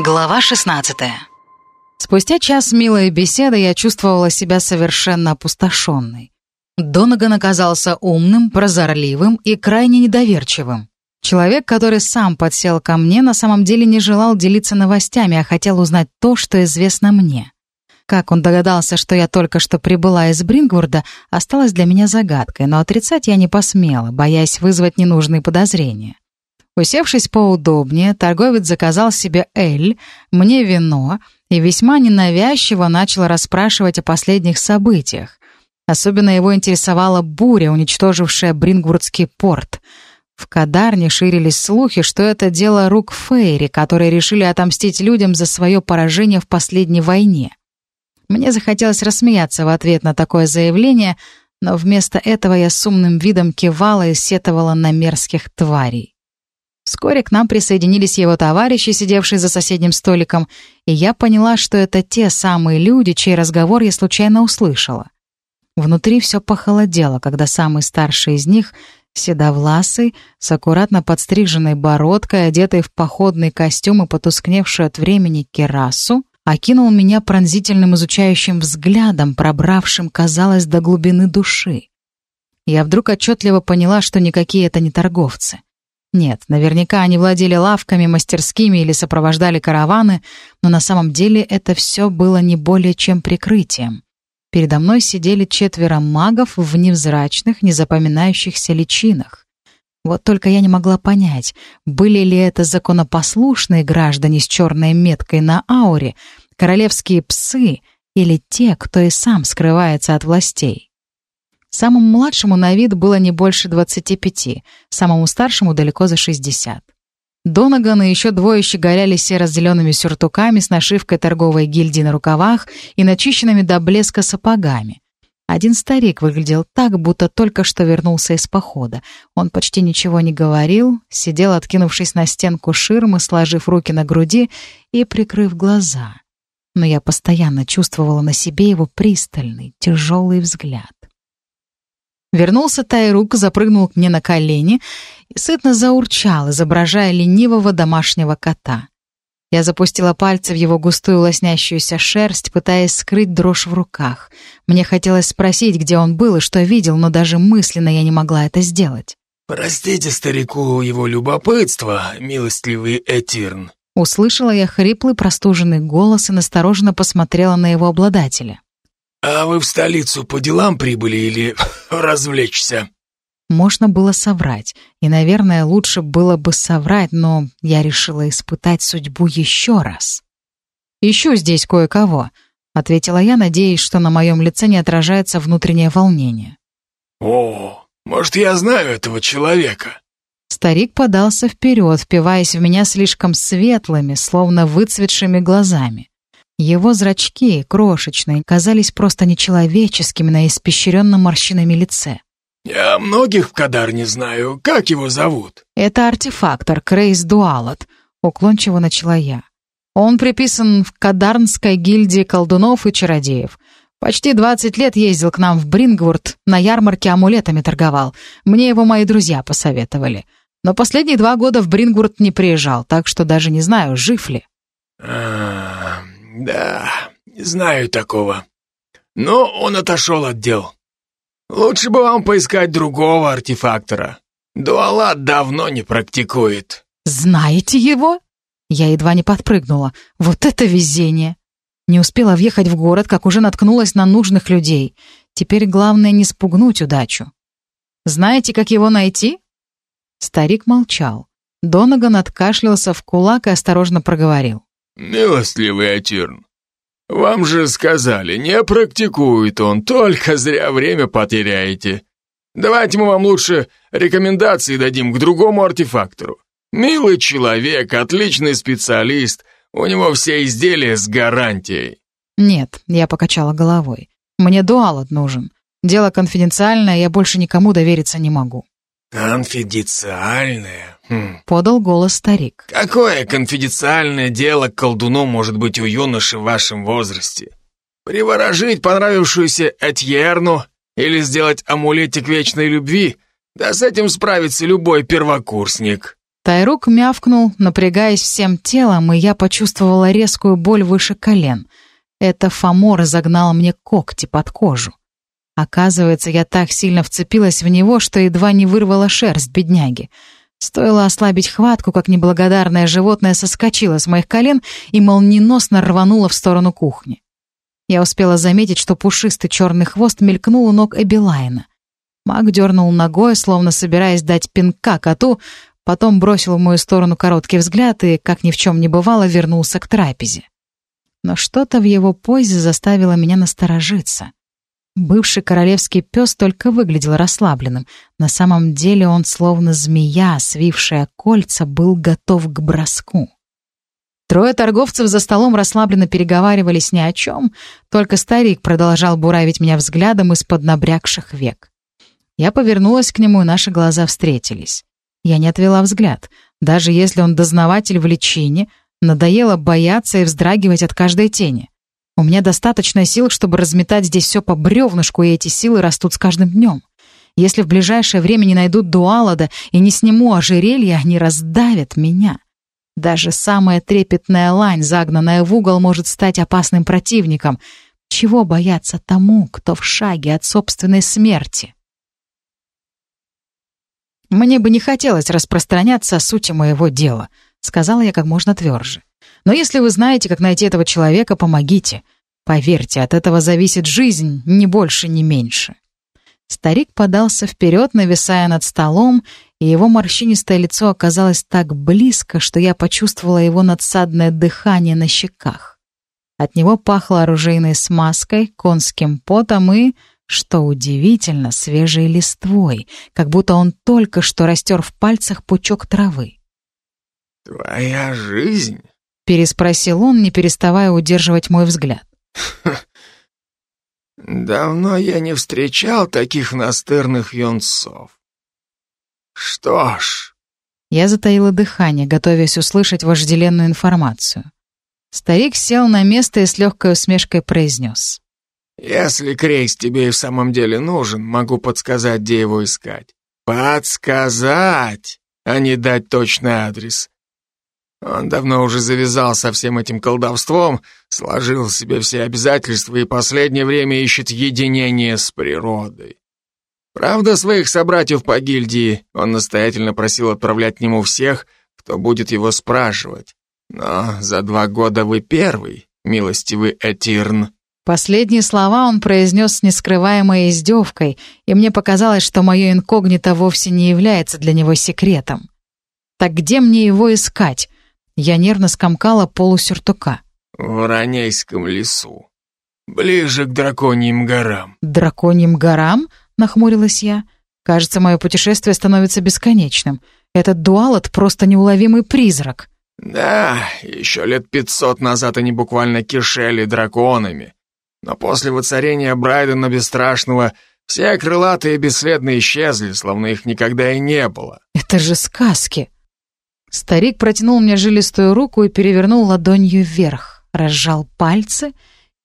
Глава 16 Спустя час милой беседы я чувствовала себя совершенно опустошенной. Донаган оказался умным, прозорливым и крайне недоверчивым. Человек, который сам подсел ко мне, на самом деле не желал делиться новостями, а хотел узнать то, что известно мне. Как он догадался, что я только что прибыла из Брингворда, осталось для меня загадкой, но отрицать я не посмела, боясь вызвать ненужные подозрения. Усевшись поудобнее, торговец заказал себе эль, мне вино и весьма ненавязчиво начал расспрашивать о последних событиях. Особенно его интересовала буря, уничтожившая Брингвурдский порт. В Кадарне ширились слухи, что это дело рук Фейри, которые решили отомстить людям за свое поражение в последней войне. Мне захотелось рассмеяться в ответ на такое заявление, но вместо этого я с умным видом кивала и сетовала на мерзких тварей. Вскоре к нам присоединились его товарищи, сидевшие за соседним столиком, и я поняла, что это те самые люди, чей разговор я случайно услышала. Внутри все похолодело, когда самый старший из них, седовласый, с аккуратно подстриженной бородкой, одетый в походный костюм и потускневшую от времени керасу, окинул меня пронзительным изучающим взглядом, пробравшим, казалось, до глубины души. Я вдруг отчетливо поняла, что никакие это не торговцы. Нет, наверняка они владели лавками, мастерскими или сопровождали караваны, но на самом деле это все было не более чем прикрытием. Передо мной сидели четверо магов в невзрачных, незапоминающихся личинах. Вот только я не могла понять, были ли это законопослушные граждане с черной меткой на ауре, королевские псы или те, кто и сам скрывается от властей. Самому младшему на вид было не больше 25, самому старшему далеко за 60. Донаган и еще двое щеголяли серо-зелеными сюртуками с нашивкой торговой гильдии на рукавах и начищенными до блеска сапогами. Один старик выглядел так, будто только что вернулся из похода. Он почти ничего не говорил, сидел, откинувшись на стенку ширмы, сложив руки на груди и прикрыв глаза. Но я постоянно чувствовала на себе его пристальный, тяжелый взгляд. Вернулся Тайрук, запрыгнул к мне на колени и сытно заурчал, изображая ленивого домашнего кота. Я запустила пальцы в его густую лоснящуюся шерсть, пытаясь скрыть дрожь в руках. Мне хотелось спросить, где он был и что видел, но даже мысленно я не могла это сделать. «Простите старику его любопытство, милостливый Этирн». Услышала я хриплый, простуженный голос и настороженно посмотрела на его обладателя. «А вы в столицу по делам прибыли или развлечься?» Можно было соврать, и, наверное, лучше было бы соврать, но я решила испытать судьбу еще раз. «Ищу здесь кое-кого», — ответила я, надеясь, что на моем лице не отражается внутреннее волнение. «О, может, я знаю этого человека?» Старик подался вперед, впиваясь в меня слишком светлыми, словно выцветшими глазами. Его зрачки, крошечные, казались просто нечеловеческими на испещренном морщинами лице. «Я многих в Кадарне знаю. Как его зовут?» «Это артефактор Крейс Дуалот», — уклончиво начала я. «Он приписан в Кадарнской гильдии колдунов и чародеев. Почти двадцать лет ездил к нам в Брингворд, на ярмарке амулетами торговал. Мне его мои друзья посоветовали. Но последние два года в Брингворд не приезжал, так что даже не знаю, жив ли». «А, да, знаю такого. Но он отошел от дел». Лучше бы вам поискать другого артефактора. Дуалат давно не практикует. Знаете его? Я едва не подпрыгнула. Вот это везение! Не успела въехать в город, как уже наткнулась на нужных людей. Теперь главное не спугнуть удачу. Знаете, как его найти? Старик молчал. Донаган откашлялся в кулак и осторожно проговорил. «Милостливый Атирн, вам же сказали, не практикует он, только зря время потеряете. Давайте мы вам лучше рекомендации дадим к другому артефактору. Милый человек, отличный специалист, у него все изделия с гарантией. Нет, я покачала головой. Мне дуалот нужен. Дело конфиденциальное, я больше никому довериться не могу. «Конфиденциальное?» Хм. — подал голос старик. «Какое конфиденциальное дело к колдуну может быть у юноши в вашем возрасте? Приворожить понравившуюся Этьерну или сделать амулетик вечной любви? Да с этим справится любой первокурсник». Тайрук мявкнул, напрягаясь всем телом, и я почувствовала резкую боль выше колен. Это Фомор загнал мне когти под кожу. Оказывается, я так сильно вцепилась в него, что едва не вырвала шерсть бедняги. Стоило ослабить хватку, как неблагодарное животное соскочило с моих колен и молниеносно рвануло в сторону кухни. Я успела заметить, что пушистый черный хвост мелькнул у ног Эбилайна. Маг дернул ногой, словно собираясь дать пинка коту, потом бросил в мою сторону короткий взгляд и, как ни в чем не бывало, вернулся к трапезе. Но что-то в его позе заставило меня насторожиться. Бывший королевский пес только выглядел расслабленным. На самом деле он, словно змея, свившая кольца, был готов к броску. Трое торговцев за столом расслабленно переговаривались ни о чем, только старик продолжал буравить меня взглядом из-под набрякших век. Я повернулась к нему, и наши глаза встретились. Я не отвела взгляд. Даже если он дознаватель в личине, надоело бояться и вздрагивать от каждой тени. У меня достаточно сил, чтобы разметать здесь все по бревнышку, и эти силы растут с каждым днем. Если в ближайшее время не найдут дуалада и не сниму ожерелье, они раздавят меня. Даже самая трепетная лань, загнанная в угол, может стать опасным противником. Чего бояться тому, кто в шаге от собственной смерти? «Мне бы не хотелось распространяться о сути моего дела», — сказала я как можно тверже. Но если вы знаете, как найти этого человека, помогите. Поверьте, от этого зависит жизнь, ни больше, ни меньше». Старик подался вперед, нависая над столом, и его морщинистое лицо оказалось так близко, что я почувствовала его надсадное дыхание на щеках. От него пахло оружейной смазкой, конским потом и, что удивительно, свежей листвой, как будто он только что растер в пальцах пучок травы. «Твоя жизнь Переспросил он, не переставая удерживать мой взгляд. «Давно я не встречал таких настырных юнцов. Что ж...» Я затаила дыхание, готовясь услышать вожделенную информацию. Старик сел на место и с легкой усмешкой произнес. «Если Крейс тебе и в самом деле нужен, могу подсказать, где его искать. Подсказать, а не дать точный адрес. Он давно уже завязал со всем этим колдовством, сложил себе все обязательства и последнее время ищет единение с природой. Правда, своих собратьев по гильдии он настоятельно просил отправлять к нему всех, кто будет его спрашивать. Но за два года вы первый, милостивый Этирн. Последние слова он произнес с нескрываемой издевкой, и мне показалось, что мое инкогнито вовсе не является для него секретом. Так где мне его искать? Я нервно скомкала полусюртука. «В Ранейском лесу. Ближе к драконьим горам». «Драконьим горам?» — нахмурилась я. «Кажется, мое путешествие становится бесконечным. Этот дуалот — просто неуловимый призрак». «Да, еще лет пятьсот назад они буквально кишели драконами. Но после воцарения Брайдена Бесстрашного все крылатые бесследно исчезли, словно их никогда и не было». «Это же сказки!» Старик протянул мне жилистую руку и перевернул ладонью вверх, разжал пальцы,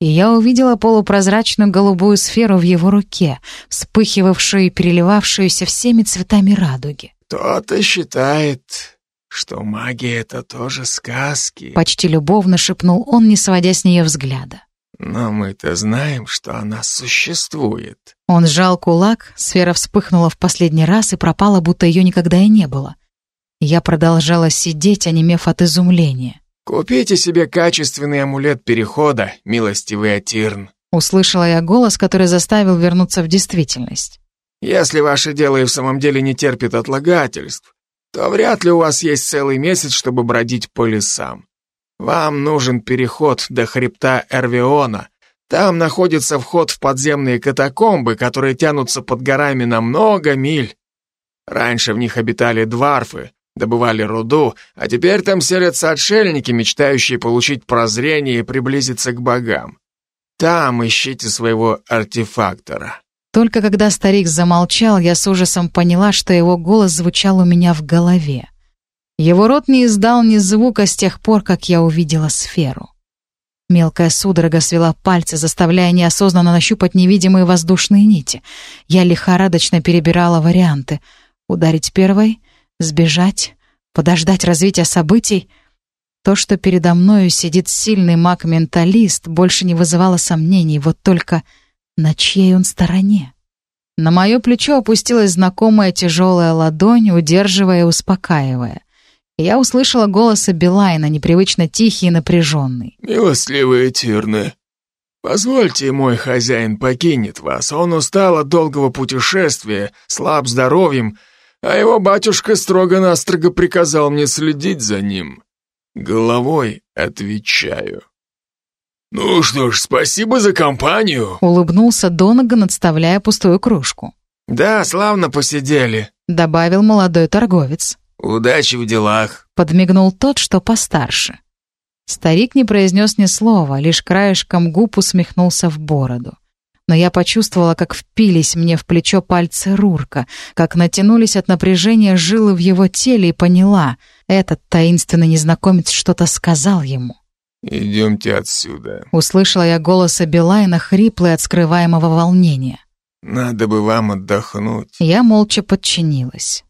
и я увидела полупрозрачную голубую сферу в его руке, вспыхивавшую и переливавшуюся всеми цветами радуги. «Кто-то считает, что магия — это тоже сказки», — почти любовно шепнул он, не сводя с нее взгляда. «Но мы-то знаем, что она существует». Он сжал кулак, сфера вспыхнула в последний раз и пропала, будто ее никогда и не было. Я продолжала сидеть, онемев от изумления. «Купите себе качественный амулет перехода, милостивый Атирн», услышала я голос, который заставил вернуться в действительность. «Если ваше дело и в самом деле не терпит отлагательств, то вряд ли у вас есть целый месяц, чтобы бродить по лесам. Вам нужен переход до хребта Эрвиона. Там находится вход в подземные катакомбы, которые тянутся под горами на много миль. Раньше в них обитали дварфы, добывали руду, а теперь там селятся отшельники, мечтающие получить прозрение и приблизиться к богам. Там ищите своего артефактора». Только когда старик замолчал, я с ужасом поняла, что его голос звучал у меня в голове. Его рот не издал ни звука с тех пор, как я увидела сферу. Мелкая судорога свела пальцы, заставляя неосознанно нащупать невидимые воздушные нити. Я лихорадочно перебирала варианты. Ударить первой, Сбежать? подождать развития событий? То, что передо мною сидит сильный маг-менталист, больше не вызывало сомнений, вот только на чьей он стороне? На мое плечо опустилась знакомая тяжелая ладонь, удерживая и успокаивая. Я услышала голос Билайна, непривычно тихий и напряженный. «Милостливые Тирны, позвольте, мой хозяин покинет вас. Он устал от долгого путешествия, слаб здоровьем, а его батюшка строго-настрого приказал мне следить за ним. Головой отвечаю». «Ну что ж, спасибо за компанию», — улыбнулся Донаган, отставляя пустую кружку. «Да, славно посидели», — добавил молодой торговец. «Удачи в делах», — подмигнул тот, что постарше. Старик не произнес ни слова, лишь краешком губ усмехнулся в бороду. Но я почувствовала, как впились мне в плечо пальцы Рурка, как натянулись от напряжения жилы в его теле и поняла, этот таинственный незнакомец что-то сказал ему. «Идемте отсюда», — услышала я голос Билайна, хриплый от скрываемого волнения. «Надо бы вам отдохнуть». Я молча подчинилась.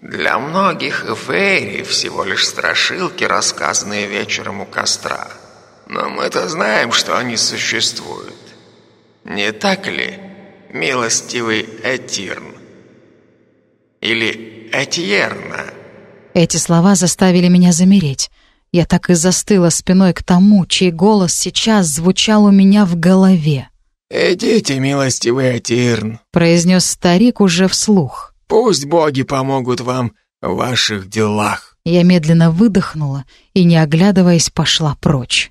«Для многих Фейри всего лишь страшилки, рассказанные вечером у костра. Но мы-то знаем, что они существуют. Не так ли, милостивый Этирн? Или Этьерна?» Эти слова заставили меня замереть. Я так и застыла спиной к тому, чей голос сейчас звучал у меня в голове. «Идите, милостивый Атирн», — произнес старик уже вслух. «Пусть боги помогут вам в ваших делах». Я медленно выдохнула и, не оглядываясь, пошла прочь.